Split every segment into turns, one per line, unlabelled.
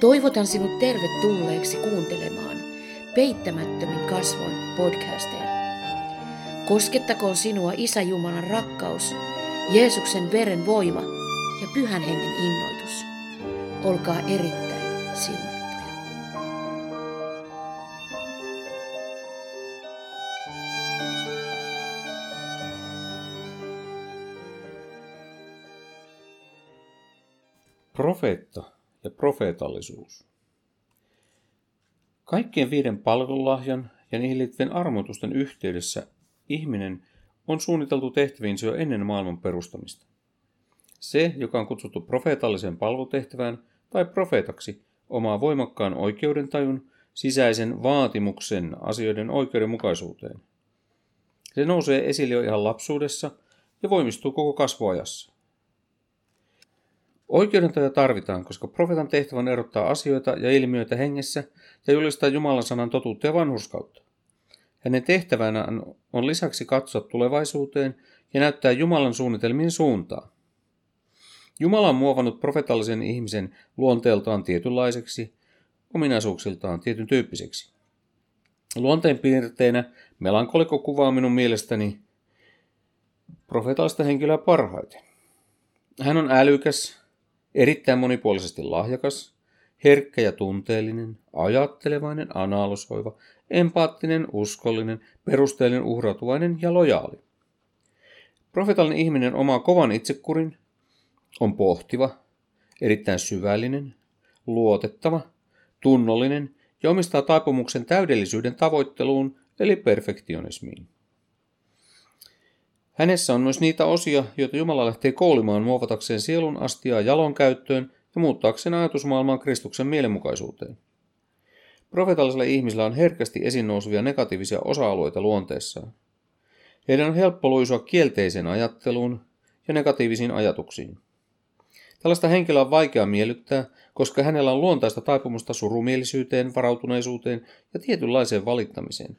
Toivotan sinut tervetulleeksi kuuntelemaan Peittämättömin kasvoin podcasteja. Koskettakoon sinua Isä Jumalan rakkaus, Jeesuksen veren voima ja Pyhän Hengen innoitus. Olkaa erittäin siunattuja.
Profeetallisuus. Kaikkien viiden palvelulahjan ja niihin liittyvien armoitusten yhteydessä ihminen on suunniteltu tehtäviinsä jo ennen maailman perustamista. Se, joka on kutsuttu profeetalliseen palvelutehtävään tai profeetaksi, omaa voimakkaan oikeudentajun, sisäisen vaatimuksen asioiden oikeudenmukaisuuteen. Se nousee esille jo ihan lapsuudessa ja voimistuu koko kasvuajassa. Oikeudentaja tarvitaan, koska profeetan tehtävän erottaa asioita ja ilmiöitä hengessä ja julistaa Jumalan sanan totuutta ja vanhurskautta. Hänen tehtävänään on lisäksi katsoa tulevaisuuteen ja näyttää Jumalan suunnitelmien suuntaa. Jumala on muovannut profetallisen ihmisen luonteeltaan tietynlaiseksi, ominaisuuksiltaan tietyn tyyppiseksi. Luonteenpiirteinä melankoliko kuvaa minun mielestäni profetallista henkilöä parhaiten. Hän on älykäs, erittäin monipuolisesti lahjakas, herkkä ja tunteellinen, ajattelevainen, analysoiva, empaattinen, uskollinen, perusteellinen, uhrautuvainen ja lojaali. Profetallinen ihminen omaa kovan itsekurin, on pohtiva, erittäin syvällinen, luotettava, tunnollinen ja omistaa taipumuksen täydellisyyden tavoitteluun eli perfektionismiin. Hänessä on myös niitä osia, joita Jumala lähtee koulimaan muovatakseen sielun astiaa jalon käyttöön ja muuttaakseen ajatusmaailmaa Kristuksen mielenmukaisuuteen. Profetallisilla ihmisillä on herkästi esiin nousuvia negatiivisia osa-alueita luonteessaan. Heidän on helppo luisua kielteiseen ajatteluun ja negatiivisiin ajatuksiin. Tällaista henkilöä on vaikea miellyttää, koska hänellä on luontaista taipumusta surumielisyyteen, varautuneisuuteen ja tietynlaiseen valittamiseen.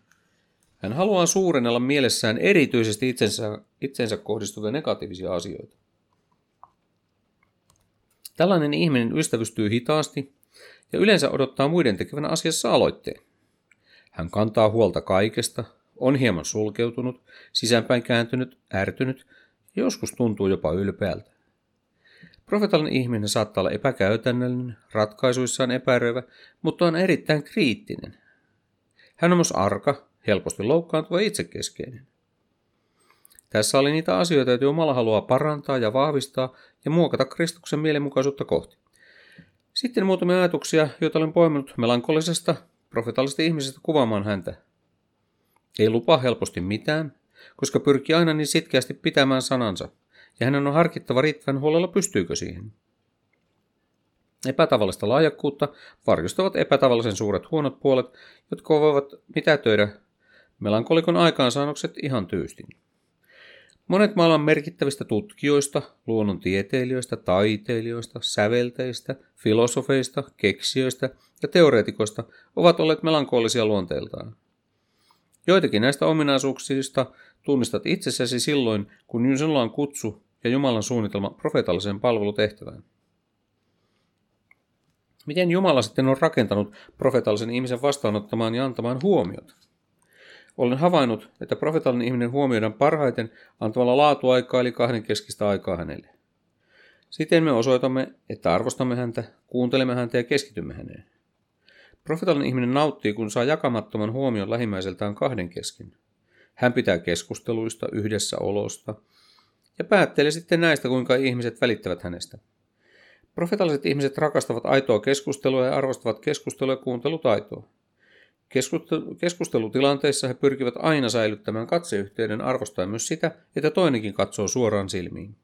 Hän haluaa suurennella mielessään erityisesti itsensä, itsensä kohdistuvia negatiivisia asioita. Tällainen ihminen ystävystyy hitaasti ja yleensä odottaa muiden tekevän asiassa aloitteen. Hän kantaa huolta kaikesta, on hieman sulkeutunut, sisäänpäin kääntynyt, ärtynyt ja joskus tuntuu jopa ylpeältä. Profetallinen ihminen saattaa olla epäkäytännöllinen, ratkaisuissaan epäröivä, mutta on erittäin kriittinen. Hän on myös arka, helposti loukkaantuva itsekeskeinen. Tässä oli niitä asioita, joita Jumala haluaa parantaa ja vahvistaa ja muokata Kristuksen mielenmukaisuutta kohti. Sitten muutamia ajatuksia, joita olen poiminut melankolisesta, profetallisesta ihmisestä kuvaamaan häntä. Ei lupaa helposti mitään, koska pyrkii aina niin sitkeästi pitämään sanansa, ja hänen on harkittava riittävän huolella pystyykö siihen. Epätavallista laajakkuutta varjostavat epätavallisen suuret huonot puolet, jotka voivat mitätöidä melankolikon aikaansaannokset ihan tyystin. Monet maailman merkittävistä tutkijoista, luonnontieteilijöistä, taiteilijoista, sävelteistä, filosofeista, keksijöistä ja teoreetikoista ovat olleet melankolisia luonteeltaan. Joitakin näistä ominaisuuksista tunnistat itsessäsi silloin, kun sinulla on kutsu ja Jumalan suunnitelma profeetalliseen palvelutehtävään. Miten Jumala sitten on rakentanut profeetallisen ihmisen vastaanottamaan ja antamaan huomiota? Olen havainnut, että profetallinen ihminen huomioidaan parhaiten antamalla laatuaikaa eli kahden keskistä aikaa hänelle. Siten me osoitamme, että arvostamme häntä, kuuntelemme häntä ja keskitymme häneen. Profetallinen ihminen nauttii, kun saa jakamattoman huomion lähimmäiseltään kahden kesken. Hän pitää keskusteluista, yhdessä olosta ja päättelee sitten näistä, kuinka ihmiset välittävät hänestä. Profetalliset ihmiset rakastavat aitoa keskustelua ja arvostavat keskustelua ja kuuntelutaitoa. Keskustelutilanteissa he pyrkivät aina säilyttämään katseyhteyden arvostaen myös sitä, että toinenkin katsoo suoraan silmiin.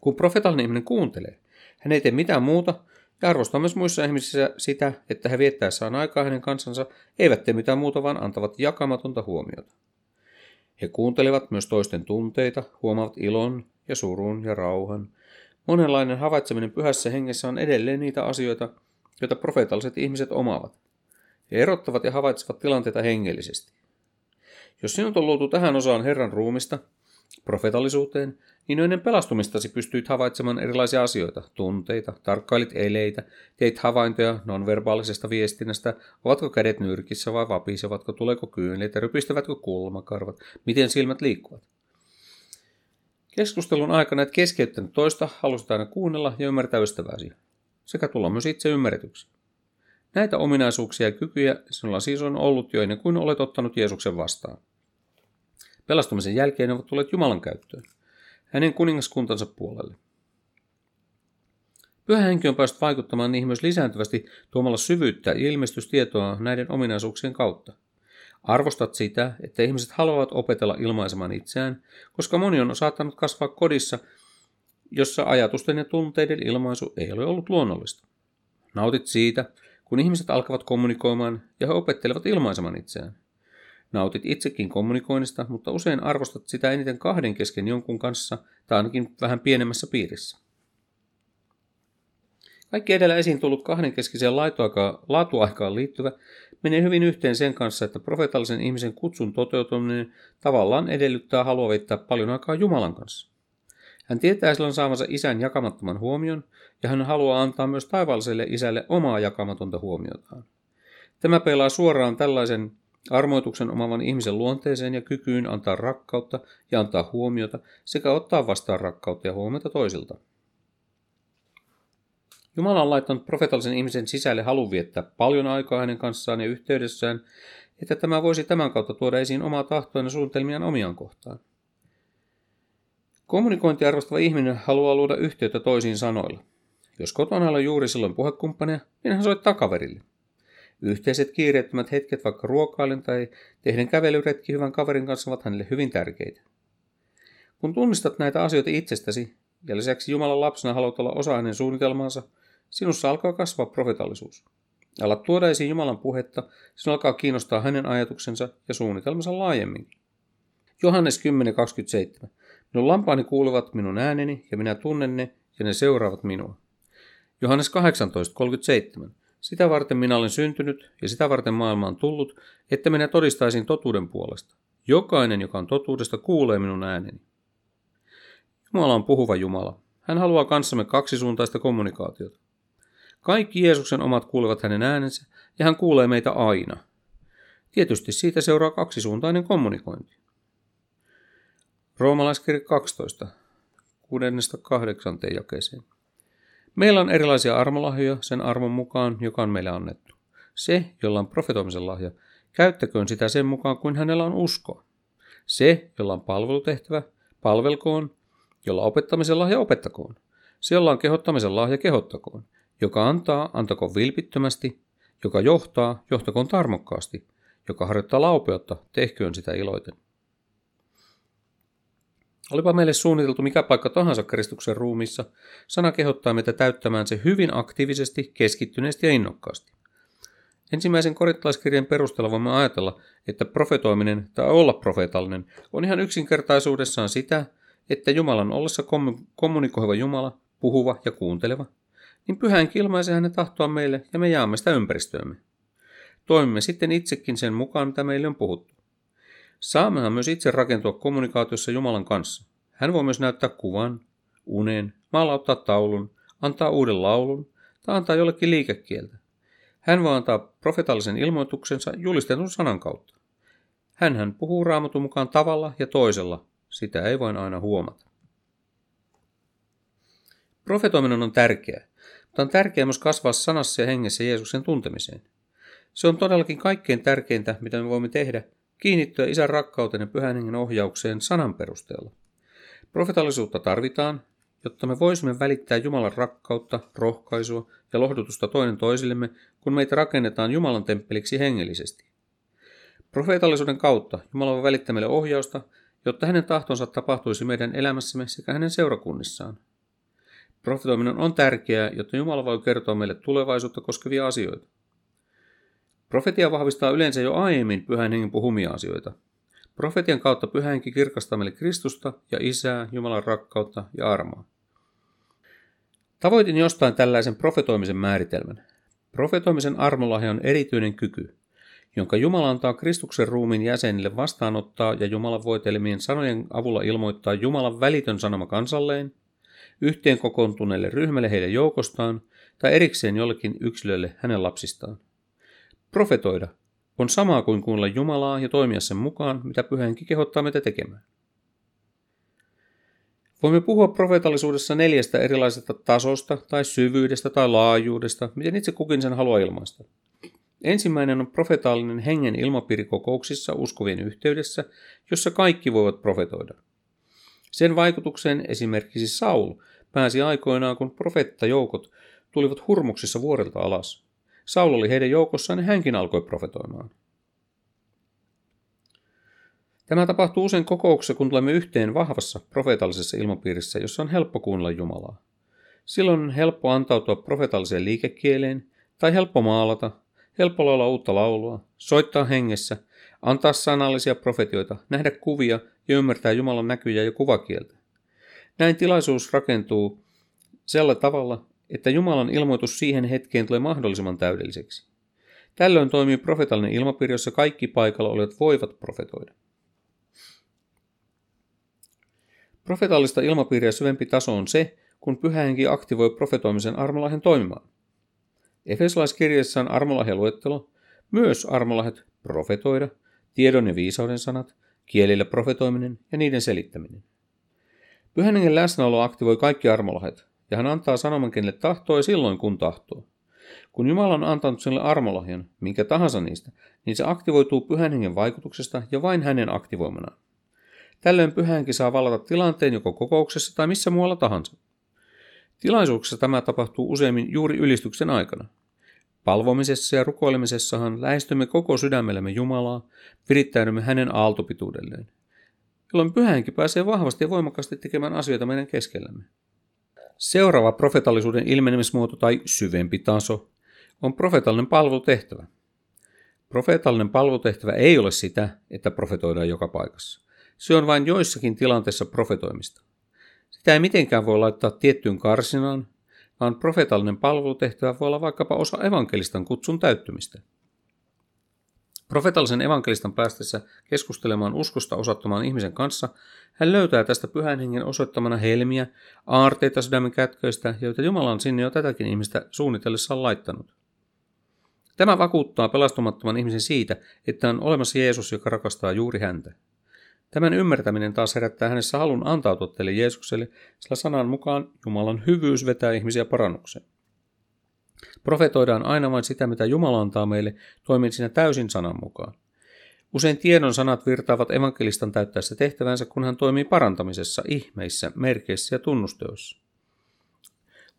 Kun profetallinen ihminen kuuntelee, hän ei tee mitään muuta ja arvostaa myös muissa ihmisissä sitä, että he viettäessään aikaa hänen kansansa eivät tee mitään muuta, vaan antavat jakamatonta huomiota. He kuuntelevat myös toisten tunteita, huomaavat ilon ja surun ja rauhan. Monenlainen havaitseminen pyhässä hengessä on edelleen niitä asioita, joita profeetalliset ihmiset omaavat. He erottavat ja havaitsevat tilanteita hengellisesti. Jos sinut on luotu tähän osaan Herran ruumista, profetallisuuteen, niin ennen pelastumistasi pystyit havaitsemaan erilaisia asioita, tunteita, tarkkailit eleitä, teit havaintoja nonverbaalisesta viestinnästä, ovatko kädet nyrkissä vai vapisevatko, tuleeko kyyneleitä, rypistävätkö kulmakarvat, miten silmät liikkuvat. Keskustelun aikana et keskeyttänyt toista, halusit aina kuunnella ja ymmärtää ystäväsi, sekä tulla myös itse ymmärretyksi. Näitä ominaisuuksia ja kykyjä sinulla siis on ollut jo ennen kuin olet ottanut Jeesuksen vastaan. Pelastumisen jälkeen ne ovat tulleet Jumalan käyttöön, hänen kuningaskuntansa puolelle. Pyhä henki on päässyt vaikuttamaan niihin myös lisääntyvästi tuomalla syvyyttä ja ilmestystietoa näiden ominaisuuksien kautta. Arvostat sitä, että ihmiset haluavat opetella ilmaisemaan itseään, koska moni on saattanut kasvaa kodissa, jossa ajatusten ja tunteiden ilmaisu ei ole ollut luonnollista. Nautit siitä, kun ihmiset alkavat kommunikoimaan ja he opettelevat ilmaisemaan itseään. Nautit itsekin kommunikoinnista, mutta usein arvostat sitä eniten kahden kesken jonkun kanssa tai ainakin vähän pienemmässä piirissä. Kaikki edellä esiin tullut kahdenkeskiseen laatuaikaan liittyvä menee hyvin yhteen sen kanssa, että profeetallisen ihmisen kutsun toteutuminen tavallaan edellyttää halua veittää paljon aikaa Jumalan kanssa. Hän tietää silloin saavansa isän jakamattoman huomion, ja hän haluaa antaa myös taivaalliselle isälle omaa jakamatonta huomiotaan. Tämä pelaa suoraan tällaisen armoituksen omavan ihmisen luonteeseen ja kykyyn antaa rakkautta ja antaa huomiota sekä ottaa vastaan rakkautta ja huomiota toisilta. Jumala on laittanut profetallisen ihmisen sisälle halun viettää paljon aikaa hänen kanssaan ja yhteydessään, että tämä voisi tämän kautta tuoda esiin omaa tahtoa ja suunnitelmiaan omiaan kohtaan. Kommunikointi arvostava ihminen haluaa luoda yhteyttä toisiin sanoilla. Jos kotona on juuri silloin puhekumppania, niin hän soittaa kaverille. Yhteiset kiireettömät hetket vaikka ruokailen tai tehden kävelyretki hyvän kaverin kanssa ovat hänelle hyvin tärkeitä. Kun tunnistat näitä asioita itsestäsi ja lisäksi Jumalan lapsena haluat olla osa hänen suunnitelmaansa, sinussa alkaa kasvaa profetallisuus. Alat tuoda esiin Jumalan puhetta, sinun alkaa kiinnostaa hänen ajatuksensa ja suunnitelmansa laajemmin. Johannes 10.27. Minun lampaani kuuluvat minun ääneni ja minä tunnen ne ja ne seuraavat minua. Johannes 18.37. Sitä varten minä olen syntynyt ja sitä varten maailma on tullut, että minä todistaisin totuuden puolesta. Jokainen, joka on totuudesta, kuulee minun ääneni. Jumala on puhuva Jumala. Hän haluaa kanssamme kaksisuuntaista kommunikaatiota. Kaikki Jeesuksen omat kuulevat hänen äänensä ja hän kuulee meitä aina. Tietysti siitä seuraa kaksisuuntainen kommunikointi. Roomalaiskirja 12, 6-8 jakeeseen. Meillä on erilaisia armolahjoja sen armon mukaan, joka on meille annettu. Se, jolla on profetoimisen lahja, käyttäköön sitä sen mukaan kuin hänellä on usko. Se, jolla on palvelutehtävä, palvelkoon, jolla opettamisen lahja opettakoon. Se, jolla on kehottamisen lahja kehottakoon. Joka antaa, antakoon vilpittömästi. Joka johtaa, johtakoon tarmokkaasti. Joka harjoittaa laupeutta, tehköön sitä iloiten. Olipa meille suunniteltu mikä paikka tahansa Kristuksen ruumissa, sana kehottaa meitä täyttämään se hyvin aktiivisesti, keskittyneesti ja innokkaasti. Ensimmäisen korittalaiskirjan perusteella voimme ajatella, että profetoiminen tai olla profeetallinen on ihan yksinkertaisuudessaan sitä, että Jumalan ollessa kommunikoiva Jumala, puhuva ja kuunteleva, niin pyhän ilmaisee hänen tahtoa meille ja me jaamme sitä ympäristöömme. Toimimme sitten itsekin sen mukaan, mitä meille on puhuttu. Saammehan myös itse rakentua kommunikaatiossa Jumalan kanssa. Hän voi myös näyttää kuvan, unen, maalauttaa taulun, antaa uuden laulun tai antaa jollekin liikekieltä. Hän voi antaa profetallisen ilmoituksensa julistetun sanan kautta. hän puhuu raamatun mukaan tavalla ja toisella, sitä ei vain aina huomata. Profetoiminen on tärkeää, mutta on tärkeää myös kasvaa sanassa ja hengessä Jeesuksen tuntemiseen. Se on todellakin kaikkein tärkeintä, mitä me voimme tehdä, kiinnittyä isän rakkauteen ja pyhän hengen ohjaukseen sanan perusteella. Profetallisuutta tarvitaan, jotta me voisimme välittää Jumalan rakkautta, rohkaisua ja lohdutusta toinen toisillemme, kun meitä rakennetaan Jumalan temppeliksi hengellisesti. Profeetallisuuden kautta Jumala voi välittää meille ohjausta, jotta hänen tahtonsa tapahtuisi meidän elämässämme sekä hänen seurakunnissaan. Profetoiminen on tärkeää, jotta Jumala voi kertoa meille tulevaisuutta koskevia asioita. Profetia vahvistaa yleensä jo aiemmin pyhän hengen puhumia asioita. Profetian kautta pyhä henki kirkastaa meille Kristusta ja Isää, Jumalan rakkautta ja armoa. Tavoitin jostain tällaisen profetoimisen määritelmän. Profetoimisen armolahja on erityinen kyky. jonka Jumala antaa Kristuksen ruumin jäsenille vastaanottaa ja Jumalan voitelemien sanojen avulla ilmoittaa Jumalan välitön sanoma kansalleen, yhteen kokoontuneelle ryhmälle heidän joukostaan tai erikseen jollekin yksilölle hänen lapsistaan. Profetoida on samaa kuin kuulla Jumalaa ja toimia sen mukaan, mitä pyhänkin kehottaa meitä tekemään. Voimme puhua profeetallisuudessa neljästä erilaisesta tasosta tai syvyydestä tai laajuudesta, miten itse kukin sen haluaa ilmaista. Ensimmäinen on profetaalinen hengen ilmapiiri kokouksissa uskovien yhteydessä, jossa kaikki voivat profetoida. Sen vaikutukseen esimerkiksi Saul pääsi aikoinaan, kun profeettajoukot tulivat hurmuksissa vuorelta alas. Saul oli heidän joukossaan ja hänkin alkoi profetoimaan. Tämä tapahtuu usein kokouksessa, kun tulemme yhteen vahvassa profeetallisessa ilmapiirissä, jossa on helppo kuunnella Jumalaa. Silloin on helppo antautua profeetalliseen liikekieleen, tai helppo maalata, helppo laulaa uutta laulua, soittaa hengessä, antaa sanallisia profetioita, nähdä kuvia ja ymmärtää Jumalan näkyjä ja kuvakieltä. Näin tilaisuus rakentuu sellä tavalla, että Jumalan ilmoitus siihen hetkeen tulee mahdollisimman täydelliseksi. Tällöin toimii profetallinen ilmapiiri, jossa kaikki paikalla olevat voivat profetoida. Profetallista ilmapiiriä syvempi taso on se, kun pyhä henki aktivoi profetoimisen armolahden toimimaan. Efesolaiskirjassa on armolahjaluettelo, myös armolahjat profetoida, tiedon ja viisauden sanat, kielillä profetoiminen ja niiden selittäminen. Pyhän hengen läsnäolo aktivoi kaikki armolahjat, ja hän antaa sanoman kenelle tahtoo ja silloin kun tahtoo. Kun Jumala on antanut sinulle armolahjan, minkä tahansa niistä, niin se aktivoituu pyhän hengen vaikutuksesta ja vain hänen aktivoimanaan. Tällöin pyhänkin saa vallata tilanteen joko kokouksessa tai missä muualla tahansa. Tilaisuuksessa tämä tapahtuu useimmin juuri ylistyksen aikana. Palvomisessa ja rukoilemisessahan lähestymme koko sydämellämme Jumalaa, virittäydymme hänen aaltopituudelleen, jolloin pyhänkin pääsee vahvasti ja voimakkaasti tekemään asioita meidän keskellämme. Seuraava profetallisuuden ilmenemismuoto tai syvempi taso on profetallinen palvelutehtävä. Profeetallinen palvelutehtävä ei ole sitä, että profetoidaan joka paikassa. Se on vain joissakin tilanteissa profetoimista. Sitä ei mitenkään voi laittaa tiettyyn karsinaan, vaan profetallinen palvelutehtävä voi olla vaikkapa osa evankelistan kutsun täyttymistä. Profetallisen evankelistan päästessä keskustelemaan uskosta osoittamaan ihmisen kanssa, hän löytää tästä pyhän hengen osoittamana helmiä, aarteita sydämen kätköistä, joita Jumala on sinne jo tätäkin ihmistä suunnitellessaan laittanut. Tämä vakuuttaa pelastumattoman ihmisen siitä, että on olemassa Jeesus, joka rakastaa juuri häntä. Tämän ymmärtäminen taas herättää hänessä halun antautua teille Jeesukselle, sillä sanan mukaan Jumalan hyvyys vetää ihmisiä parannukseen. Profetoidaan aina vain sitä, mitä Jumala antaa meille, toimin siinä täysin sanan mukaan. Usein tiedon sanat virtaavat evankelistan täyttäessä tehtävänsä, kun hän toimii parantamisessa, ihmeissä, merkeissä ja tunnusteossa.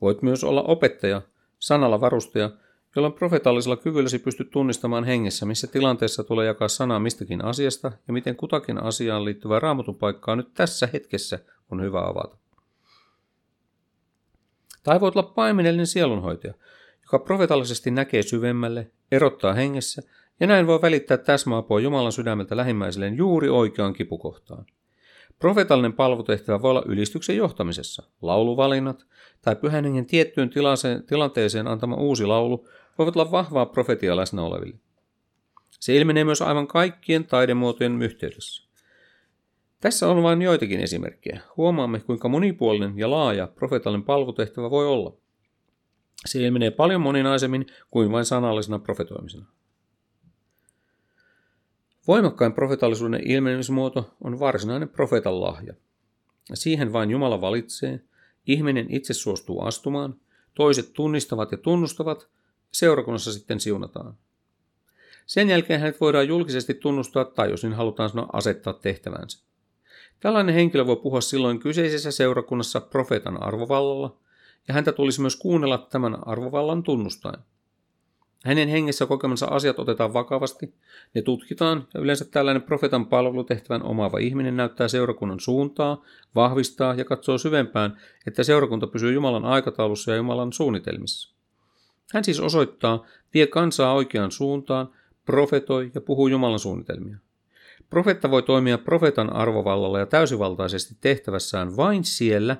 Voit myös olla opettaja, sanalla varustaja, jolloin profetallisella kyvylläsi pystyt tunnistamaan hengessä, missä tilanteessa tulee jakaa sanaa mistäkin asiasta ja miten kutakin asiaan liittyvää raamatun paikkaa nyt tässä hetkessä on hyvä avata. Tai voit olla paimenellinen sielunhoitaja, joka profetallisesti näkee syvemmälle, erottaa hengessä ja näin voi välittää täsmäapua Jumalan sydämeltä lähimmäiselleen juuri oikeaan kipukohtaan. Profetallinen palvotehtävä voi olla ylistyksen johtamisessa, lauluvalinnat tai pyhän hengen tiettyyn tilanteeseen antama uusi laulu voivat olla vahvaa profetia läsnä oleville. Se ilmenee myös aivan kaikkien taidemuotojen yhteydessä. Tässä on vain joitakin esimerkkejä. Huomaamme, kuinka monipuolinen ja laaja profetallinen palvotehtävä voi olla. Se ilmenee paljon moninaisemmin kuin vain sanallisena profetoimisena. Voimakkain profetallisuuden ilmenemismuoto on varsinainen profeetan lahja. Siihen vain Jumala valitsee, ihminen itse suostuu astumaan, toiset tunnistavat ja tunnustavat, seurakunnassa sitten siunataan. Sen jälkeen hänet voidaan julkisesti tunnustaa tai jos niin halutaan sanoa asettaa tehtävänsä. Tällainen henkilö voi puhua silloin kyseisessä seurakunnassa profeetan arvovallalla, ja häntä tulisi myös kuunnella tämän arvovallan tunnustaen. Hänen hengessä kokemansa asiat otetaan vakavasti, ne tutkitaan ja yleensä tällainen profetan palvelutehtävän omaava ihminen näyttää seurakunnan suuntaa, vahvistaa ja katsoo syvempään, että seurakunta pysyy Jumalan aikataulussa ja Jumalan suunnitelmissa. Hän siis osoittaa, vie kansaa oikeaan suuntaan, profetoi ja puhuu Jumalan suunnitelmia. Profetta voi toimia profetan arvovallalla ja täysivaltaisesti tehtävässään vain siellä,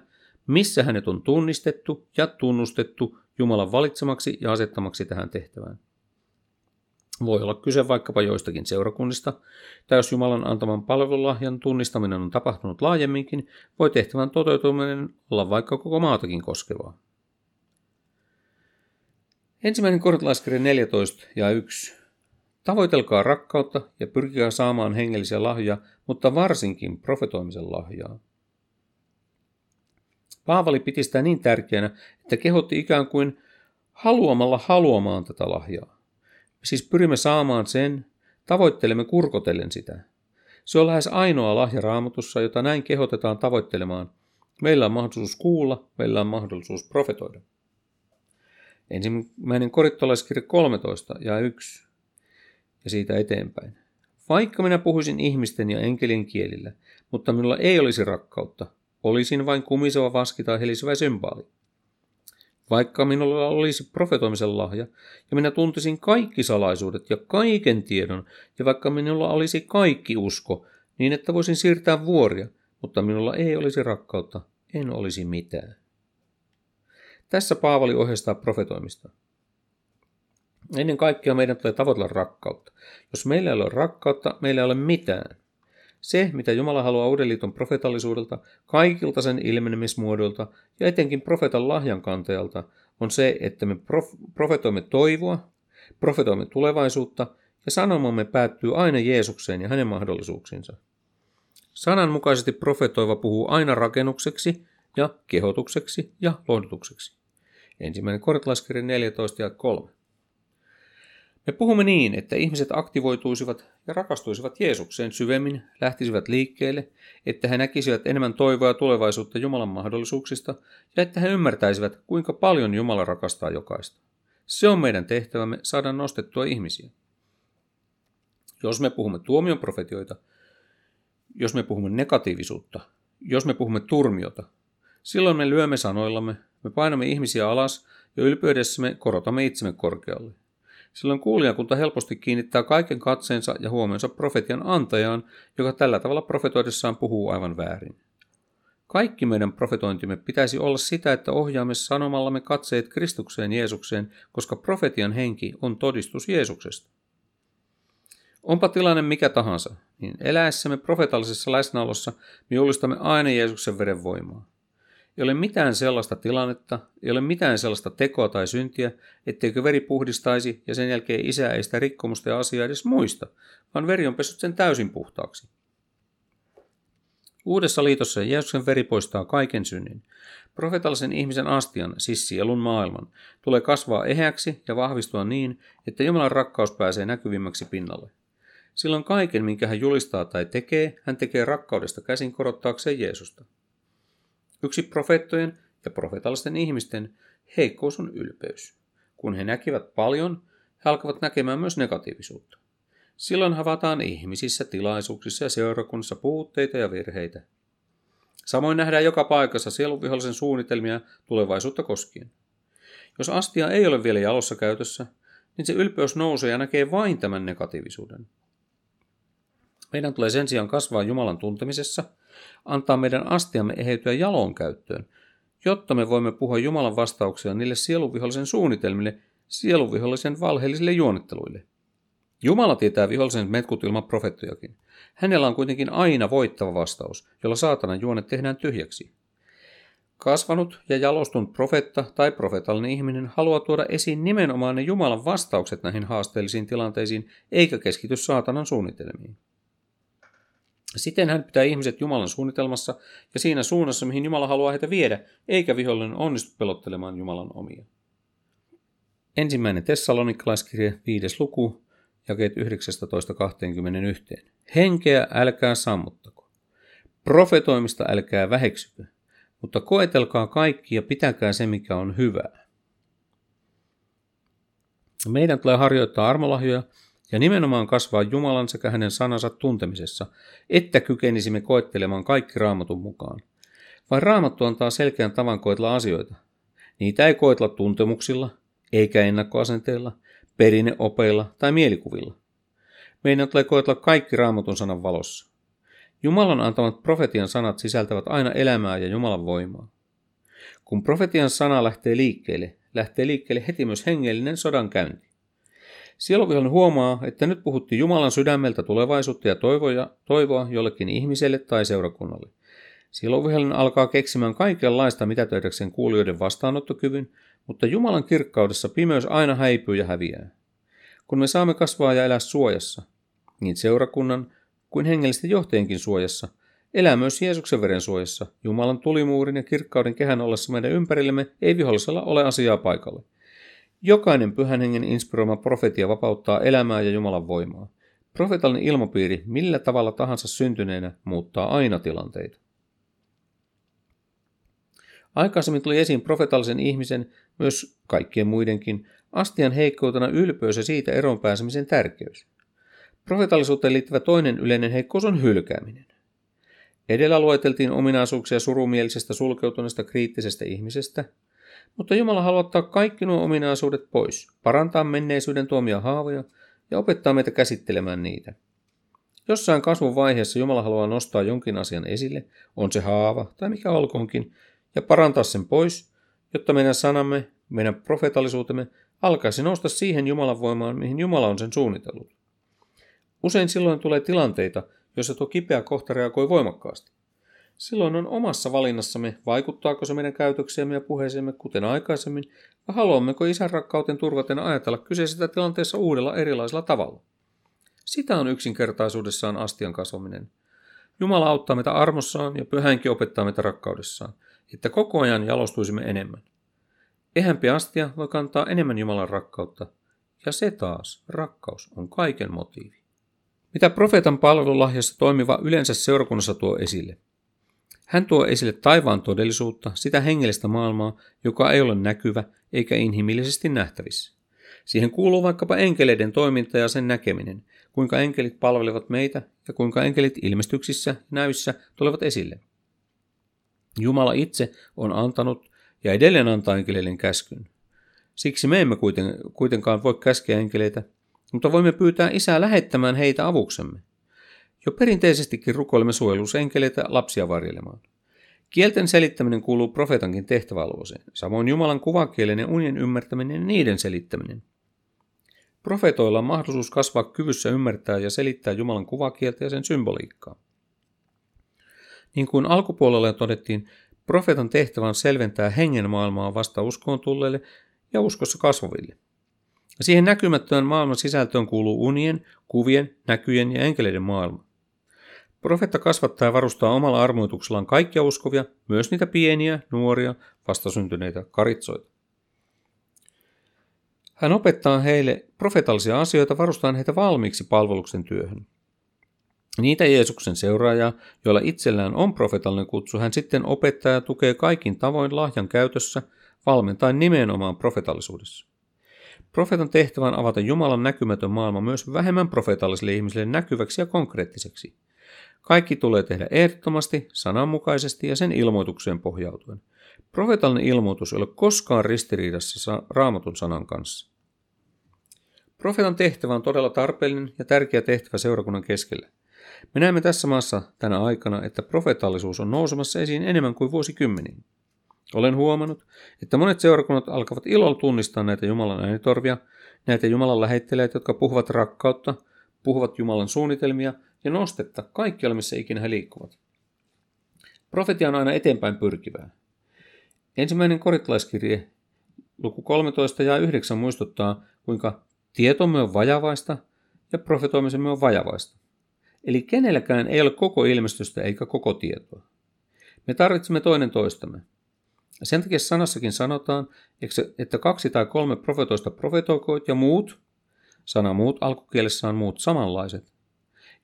missä hänet on tunnistettu ja tunnustettu Jumalan valitsemaksi ja asettamaksi tähän tehtävään. Voi olla kyse vaikkapa joistakin seurakunnista, tai jos Jumalan antaman palvelulahjan tunnistaminen on tapahtunut laajemminkin, voi tehtävän toteutuminen olla vaikka koko maatakin koskevaa. Ensimmäinen korintolaiskirja 14 ja 1. Tavoitelkaa rakkautta ja pyrkikää saamaan hengellisiä lahjoja, mutta varsinkin profetoimisen lahjaa. Paavali piti sitä niin tärkeänä, että kehotti ikään kuin haluamalla haluamaan tätä lahjaa. Me siis pyrimme saamaan sen, tavoittelemme kurkotellen sitä. Se on lähes ainoa lahja raamatussa, jota näin kehotetaan tavoittelemaan. Meillä on mahdollisuus kuulla, meillä on mahdollisuus profetoida. Ensimmäinen korittolaiskirja 13 ja 1 ja siitä eteenpäin. Vaikka minä puhuisin ihmisten ja enkelin kielillä, mutta minulla ei olisi rakkautta, olisin vain kumiseva vaski tai helisevä symbaali. Vaikka minulla olisi profetoimisen lahja, ja minä tuntisin kaikki salaisuudet ja kaiken tiedon, ja vaikka minulla olisi kaikki usko, niin että voisin siirtää vuoria, mutta minulla ei olisi rakkautta, en olisi mitään. Tässä Paavali ohjeistaa profetoimista. Ennen kaikkea meidän tulee tavoitella rakkautta. Jos meillä ei ole rakkautta, meillä ei ole mitään. Se, mitä Jumala haluaa uuden profetallisuudelta, kaikilta sen ilmenemismuodolta ja etenkin profetan lahjankantajalta, on se, että me prof- profetoimme toivoa, profetoimme tulevaisuutta ja sanomamme päättyy aina Jeesukseen ja hänen mahdollisuuksiinsa. Sananmukaisesti profetoiva puhuu aina rakennukseksi ja kehotukseksi ja lohdutukseksi. Ensimmäinen korintolaiskirja 14 ja 3. Me puhumme niin, että ihmiset aktivoituisivat ja rakastuisivat Jeesukseen syvemmin, lähtisivät liikkeelle, että he näkisivät enemmän toivoa tulevaisuutta Jumalan mahdollisuuksista ja että he ymmärtäisivät, kuinka paljon Jumala rakastaa jokaista. Se on meidän tehtävämme saada nostettua ihmisiä. Jos me puhumme tuomion profetioita, jos me puhumme negatiivisuutta, jos me puhumme turmiota, silloin me lyömme sanoillamme, me painamme ihmisiä alas ja ylpeydessämme korotamme itsemme korkealle. Silloin kuulijakunta helposti kiinnittää kaiken katseensa ja huomionsa profetian antajaan, joka tällä tavalla profetoidessaan puhuu aivan väärin. Kaikki meidän profetointimme pitäisi olla sitä, että ohjaamme sanomallamme katseet Kristukseen Jeesukseen, koska profetian henki on todistus Jeesuksesta. Onpa tilanne mikä tahansa, niin eläessämme profetallisessa läsnäolossa me julistamme aina Jeesuksen veren voimaa. Ei ole mitään sellaista tilannetta, ei ole mitään sellaista tekoa tai syntiä, etteikö veri puhdistaisi ja sen jälkeen isä ei sitä rikkomusta ja asiaa edes muista, vaan veri on pessyt sen täysin puhtaaksi. Uudessa liitossa Jeesuksen veri poistaa kaiken synnin. Profetallisen ihmisen astian, siis sielun maailman, tulee kasvaa eheäksi ja vahvistua niin, että Jumalan rakkaus pääsee näkyvimmäksi pinnalle. Silloin kaiken, minkä hän julistaa tai tekee, hän tekee rakkaudesta käsin korottaakseen Jeesusta. Yksi profeettojen ja profetallisten ihmisten heikkous on ylpeys. Kun he näkivät paljon, he alkavat näkemään myös negatiivisuutta. Silloin havaitaan ihmisissä, tilaisuuksissa ja seurakunnassa puutteita ja virheitä. Samoin nähdään joka paikassa sielunvihollisen suunnitelmia tulevaisuutta koskien. Jos astia ei ole vielä jalossa käytössä, niin se ylpeys nousee ja näkee vain tämän negatiivisuuden. Meidän tulee sen sijaan kasvaa Jumalan tuntemisessa – antaa meidän astiamme eheytyä jalon käyttöön, jotta me voimme puhua Jumalan vastauksia niille sieluvihollisen suunnitelmille, sieluvihollisen valheellisille juonitteluille. Jumala tietää vihollisen metkut ilman profettojakin. Hänellä on kuitenkin aina voittava vastaus, jolla saatanan juonet tehdään tyhjäksi. Kasvanut ja jalostunut profetta tai profetallinen ihminen haluaa tuoda esiin nimenomaan ne Jumalan vastaukset näihin haasteellisiin tilanteisiin, eikä keskity saatanan suunnitelmiin. Siten hän pitää ihmiset Jumalan suunnitelmassa ja siinä suunnassa, mihin Jumala haluaa heitä viedä, eikä vihollinen onnistu pelottelemaan Jumalan omia. Ensimmäinen Tessalonikalaiskirja, viides luku, jakeet 19.21. Henkeä älkää sammuttako. Profetoimista älkää väheksykö, mutta koetelkaa kaikki ja pitäkää se, mikä on hyvää. Meidän tulee harjoittaa armolahjoja, ja nimenomaan kasvaa Jumalan sekä hänen sanansa tuntemisessa, että kykenisimme koettelemaan kaikki raamatun mukaan. Vain raamattu antaa selkeän tavan koetella asioita. Niitä ei koetella tuntemuksilla, eikä ennakkoasenteilla, perinneopeilla tai mielikuvilla. Meidän tulee koetella kaikki raamatun sanan valossa. Jumalan antamat profetian sanat sisältävät aina elämää ja Jumalan voimaa. Kun profetian sana lähtee liikkeelle, lähtee liikkeelle heti myös hengellinen sodan Sieluvihollinen huomaa, että nyt puhuttiin Jumalan sydämeltä tulevaisuutta ja toivoa, toivoa jollekin ihmiselle tai seurakunnalle. Sieluvihollinen alkaa keksimään kaikenlaista mitätöidäkseen kuulijoiden vastaanottokyvyn, mutta Jumalan kirkkaudessa pimeys aina häipyy ja häviää. Kun me saamme kasvaa ja elää suojassa, niin seurakunnan kuin hengellisten johtajienkin suojassa, elää myös Jeesuksen veren suojassa, Jumalan tulimuurin ja kirkkauden kehän ollessa meidän ympärillemme ei vihollisella ole asiaa paikalle. Jokainen pyhän hengen inspiroima profetia vapauttaa elämää ja Jumalan voimaa. Profetallinen ilmapiiri millä tavalla tahansa syntyneenä muuttaa aina tilanteita. Aikaisemmin tuli esiin profetallisen ihmisen, myös kaikkien muidenkin, astian heikkoutena ylpeys ja siitä eron pääsemisen tärkeys. Profetallisuuteen liittyvä toinen yleinen heikkous on hylkääminen. Edellä lueteltiin ominaisuuksia surumielisestä sulkeutuneesta kriittisestä ihmisestä, mutta Jumala haluaa ottaa kaikki nuo ominaisuudet pois, parantaa menneisyyden tuomia haavoja ja opettaa meitä käsittelemään niitä. Jossain kasvun vaiheessa Jumala haluaa nostaa jonkin asian esille, on se haava tai mikä olkoonkin, ja parantaa sen pois, jotta meidän sanamme, meidän profetallisuutemme alkaisi nousta siihen Jumalan voimaan, mihin Jumala on sen suunnitellut. Usein silloin tulee tilanteita, joissa tuo kipeä kohta reagoi voimakkaasti. Silloin on omassa valinnassamme, vaikuttaako se meidän käytöksiämme ja puheeseemme kuten aikaisemmin, vai haluammeko isän rakkauten turvaten ajatella kyseisessä tilanteessa uudella erilaisella tavalla. Sitä on yksinkertaisuudessaan astian kasvaminen. Jumala auttaa meitä armossaan ja pyhänkin opettaa meitä rakkaudessaan, että koko ajan jalostuisimme enemmän. Ehempi astia voi kantaa enemmän Jumalan rakkautta, ja se taas, rakkaus, on kaiken motiivi. Mitä profeetan palvelulahjassa toimiva yleensä seurakunnassa tuo esille? Hän tuo esille taivaan todellisuutta, sitä hengellistä maailmaa, joka ei ole näkyvä eikä inhimillisesti nähtävissä. Siihen kuuluu vaikkapa enkeleiden toiminta ja sen näkeminen, kuinka enkelit palvelevat meitä ja kuinka enkelit ilmestyksissä ja näyissä tulevat esille. Jumala itse on antanut ja edelleen antaa enkeleiden käskyn. Siksi me emme kuitenkaan voi käskeä enkeleitä, mutta voimme pyytää isää lähettämään heitä avuksemme. Jo perinteisestikin rukoilemme suojelusenkeleitä lapsia varjelemaan. Kielten selittäminen kuuluu profeetankin tehtäväalueeseen, samoin Jumalan kuvakielen ja unien ymmärtäminen ja niiden selittäminen. Profetoilla on mahdollisuus kasvaa kyvyssä ymmärtää ja selittää Jumalan kuvakieltä ja sen symboliikkaa. Niin kuin alkupuolella todettiin, profeetan tehtävä on selventää hengen maailmaa vasta uskoon tulleille ja uskossa kasvaville. Siihen näkymättömän maailman sisältöön kuuluu unien, kuvien, näkyjen ja enkeleiden maailma. Profetta kasvattaa ja varustaa omalla armoituksellaan kaikkia uskovia, myös niitä pieniä, nuoria, vastasyntyneitä karitsoita. Hän opettaa heille profetallisia asioita varustaan heitä valmiiksi palveluksen työhön. Niitä Jeesuksen seuraajaa, joilla itsellään on profetallinen kutsu, hän sitten opettaa ja tukee kaikin tavoin lahjan käytössä, valmentaen nimenomaan profetallisuudessa. Profeetan tehtävä on avata Jumalan näkymätön maailma myös vähemmän profeetallisille ihmisille näkyväksi ja konkreettiseksi. Kaikki tulee tehdä ehdottomasti, sananmukaisesti ja sen ilmoitukseen pohjautuen. Profeetallinen ilmoitus ei ole koskaan ristiriidassa raamatun sanan kanssa. Profeetan tehtävä on todella tarpeellinen ja tärkeä tehtävä seurakunnan keskellä. Me näemme tässä maassa tänä aikana, että profetallisuus on nousemassa esiin enemmän kuin vuosikymmeniin. Olen huomannut, että monet seurakunnat alkavat ilolla tunnistaa näitä Jumalan äänitorvia, näitä Jumalan lähetteleitä, jotka puhuvat rakkautta, puhuvat Jumalan suunnitelmia ja nostetta kaikkialla, missä ikinä he liikkuvat. Profetia on aina eteenpäin pyrkivää. Ensimmäinen korittalaiskirje, luku 13 ja 9 muistuttaa, kuinka tietomme on vajavaista ja profetoimisemme on vajavaista. Eli kenelläkään ei ole koko ilmestystä eikä koko tietoa. Me tarvitsemme toinen toistamme. Sen takia sanassakin sanotaan, että kaksi tai kolme profetoista profetoikoit ja muut, sana muut alkukielessä on muut samanlaiset.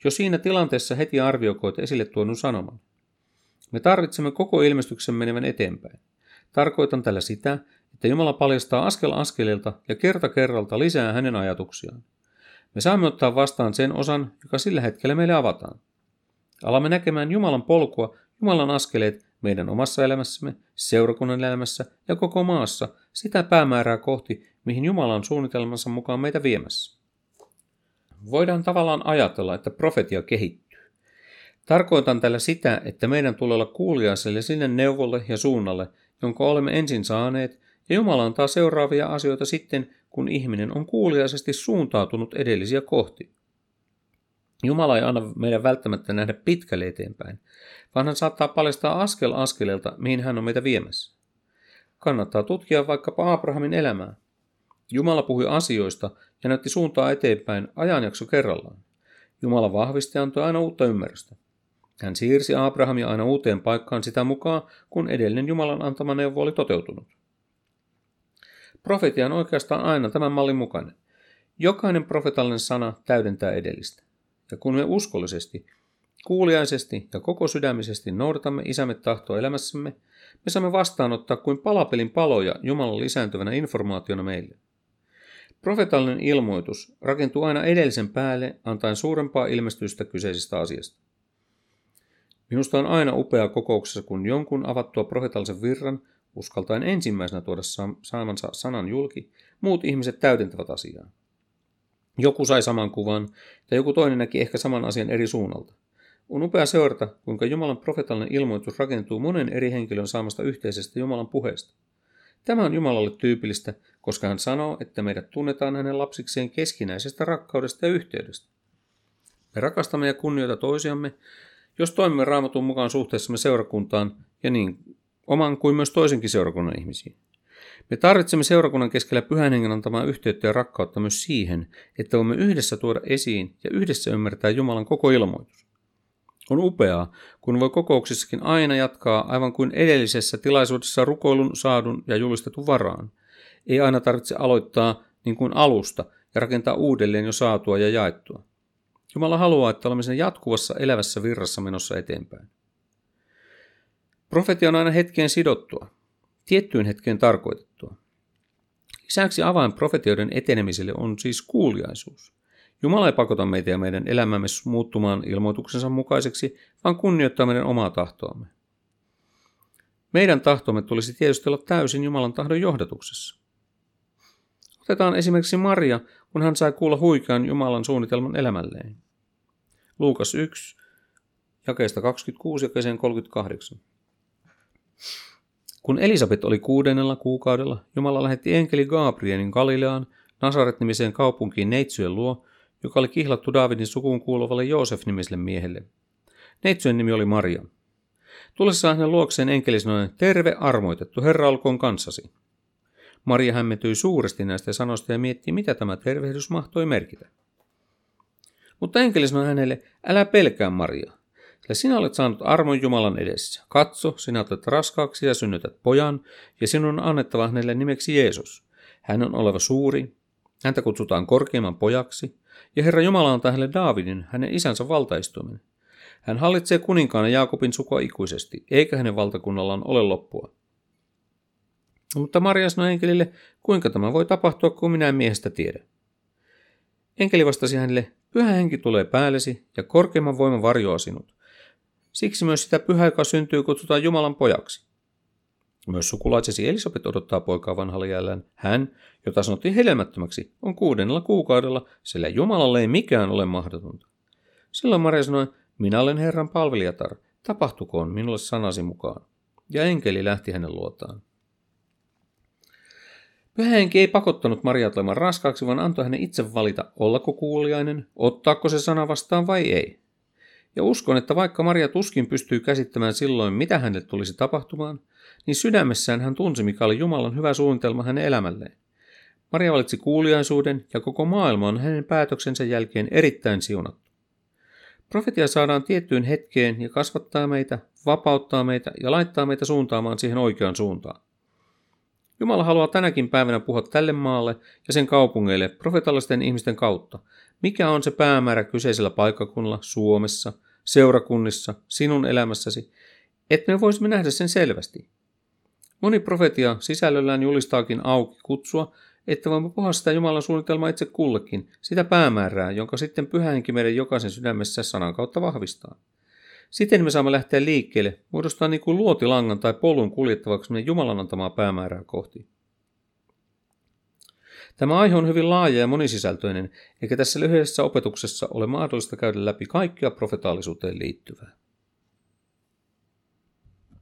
Jo siinä tilanteessa heti arvioikoit esille tuonut sanoman. Me tarvitsemme koko ilmestyksen menevän eteenpäin. Tarkoitan tällä sitä, että Jumala paljastaa askel askeleelta ja kerta kerralta lisää hänen ajatuksiaan. Me saamme ottaa vastaan sen osan, joka sillä hetkellä meille avataan. Alamme näkemään Jumalan polkua, Jumalan askeleet meidän omassa elämässämme, seurakunnan elämässä ja koko maassa sitä päämäärää kohti, mihin Jumala on suunnitelmansa mukaan meitä viemässä. Voidaan tavallaan ajatella, että profetia kehittyy. Tarkoitan tällä sitä, että meidän tulee olla kuuliaiselle sinne neuvolle ja suunnalle, jonka olemme ensin saaneet, ja Jumala antaa seuraavia asioita sitten, kun ihminen on kuuliaisesti suuntautunut edellisiä kohti. Jumala ei anna meidän välttämättä nähdä pitkälle eteenpäin, vaan hän saattaa paljastaa askel askeleelta, mihin hän on meitä viemässä. Kannattaa tutkia vaikkapa Abrahamin elämää. Jumala puhui asioista ja näytti suuntaa eteenpäin ajanjakso kerrallaan. Jumala vahvisti ja antoi aina uutta ymmärrystä. Hän siirsi Abrahamia aina uuteen paikkaan sitä mukaan, kun edellinen Jumalan antama neuvo oli toteutunut. Profetia on oikeastaan aina tämän mallin mukainen. Jokainen profetallinen sana täydentää edellistä. Ja kun me uskollisesti, kuuliaisesti ja koko sydämisesti noudatamme isämme tahtoa elämässämme, me saamme vastaanottaa kuin palapelin paloja Jumalan lisääntyvänä informaationa meille. Profetallinen ilmoitus rakentuu aina edellisen päälle antaen suurempaa ilmestystä kyseisestä asiasta. Minusta on aina upea kokouksessa, kun jonkun avattua profetallisen virran, uskaltaen ensimmäisenä tuoda saamansa sanan julki, muut ihmiset täydentävät asiaa. Joku sai saman kuvan, ja joku toinen näki ehkä saman asian eri suunnalta. On upea seurata, kuinka Jumalan profetallinen ilmoitus rakentuu monen eri henkilön saamasta yhteisestä Jumalan puheesta. Tämä on Jumalalle tyypillistä, koska hän sanoo, että meidät tunnetaan hänen lapsikseen keskinäisestä rakkaudesta ja yhteydestä. Me rakastamme ja kunnioita toisiamme, jos toimimme raamatun mukaan suhteessamme seurakuntaan ja niin oman kuin myös toisenkin seurakunnan ihmisiin. Me tarvitsemme seurakunnan keskellä pyhän hengen antamaa yhteyttä ja rakkautta myös siihen, että voimme yhdessä tuoda esiin ja yhdessä ymmärtää Jumalan koko ilmoitus. On upeaa, kun voi kokouksissakin aina jatkaa aivan kuin edellisessä tilaisuudessa rukoilun, saadun ja julistetun varaan. Ei aina tarvitse aloittaa niin kuin alusta ja rakentaa uudelleen jo saatua ja jaettua. Jumala haluaa, että olemme sen jatkuvassa elävässä virrassa menossa eteenpäin. Profetia on aina hetkeen sidottua, tiettyyn hetkeen tarkoitettua. Lisäksi avain profetioiden etenemiselle on siis kuuliaisuus. Jumala ei pakota meitä ja meidän elämämme muuttumaan ilmoituksensa mukaiseksi, vaan kunnioittaa meidän omaa tahtoamme. Meidän tahtomme tulisi tietysti olla täysin Jumalan tahdon johdatuksessa. Otetaan esimerkiksi Maria, kun hän sai kuulla huikean Jumalan suunnitelman elämälleen. Luukas 1, jakeesta 26 jakeeseen 38. Kun Elisabet oli kuudennella kuukaudella, Jumala lähetti enkeli Gabrielin Galileaan, Nasaret-nimiseen kaupunkiin neitsyjen luo, joka oli kihlattu Daavidin sukuun kuuluvalle Joosef-nimiselle miehelle. Neitsyjen nimi oli Maria. Tullessaan hänen luokseen enkeli sanoi, terve armoitettu, Herra olkoon kanssasi. Maria hämmentyi suuresti näistä sanoista ja mietti, mitä tämä tervehdys mahtoi merkitä. Mutta enkeli sanoi hänelle, älä pelkää Maria, sillä sinä olet saanut armon Jumalan edessä. Katso, sinä olet raskaaksi ja synnytät pojan, ja sinun on annettava hänelle nimeksi Jeesus. Hän on oleva suuri, häntä kutsutaan korkeimman pojaksi, ja Herra Jumala antaa hänelle Daavidin, hänen isänsä valtaistuimen. Hän hallitsee kuninkaana Jaakobin sukua ikuisesti, eikä hänen valtakunnallaan ole loppua. Mutta Maria sanoi enkelille, kuinka tämä voi tapahtua, kun minä en miehestä tiedä. Enkeli vastasi hänelle, pyhä henki tulee päällesi ja korkeimman voiman varjoa sinut. Siksi myös sitä pyhää, joka syntyy, kutsutaan Jumalan pojaksi. Myös sukulaisesi Elisabet odottaa poikaa vanhalla jällään. Hän, jota sanottiin hedelmättömäksi, on kuudennella kuukaudella, sillä Jumalalle ei mikään ole mahdotonta. Silloin Maria sanoi, minä olen Herran palvelijatar, tapahtukoon minulle sanasi mukaan. Ja enkeli lähti hänen luotaan. Pyhä henki ei pakottanut Maria tulemaan raskaaksi, vaan antoi hänen itse valita, ollako kuuliainen, ottaako se sana vastaan vai ei. Ja uskon, että vaikka Maria tuskin pystyy käsittämään silloin, mitä hänelle tulisi tapahtumaan, niin sydämessään hän tunsi, mikä oli Jumalan hyvä suunnitelma hänen elämälleen. Maria valitsi kuuliaisuuden ja koko maailma on hänen päätöksensä jälkeen erittäin siunattu. Profetia saadaan tiettyyn hetkeen ja kasvattaa meitä, vapauttaa meitä ja laittaa meitä suuntaamaan siihen oikeaan suuntaan. Jumala haluaa tänäkin päivänä puhua tälle maalle ja sen kaupungeille profetallisten ihmisten kautta. Mikä on se päämäärä kyseisellä paikkakunnalla, Suomessa, seurakunnissa, sinun elämässäsi, että me voisimme nähdä sen selvästi. Moni profetia sisällöllään julistaakin auki kutsua, että voimme puhua sitä Jumalan suunnitelmaa itse kullekin, sitä päämäärää, jonka sitten pyhähenki meidän jokaisen sydämessä sanan kautta vahvistaa. Siten me saamme lähteä liikkeelle, muodostaa niin kuin luotilangan tai polun kuljettavaksi meidän Jumalan antamaa päämäärää kohti. Tämä aihe on hyvin laaja ja monisisältöinen, eikä tässä lyhyessä opetuksessa ole mahdollista käydä läpi kaikkia profetaalisuuteen liittyvää.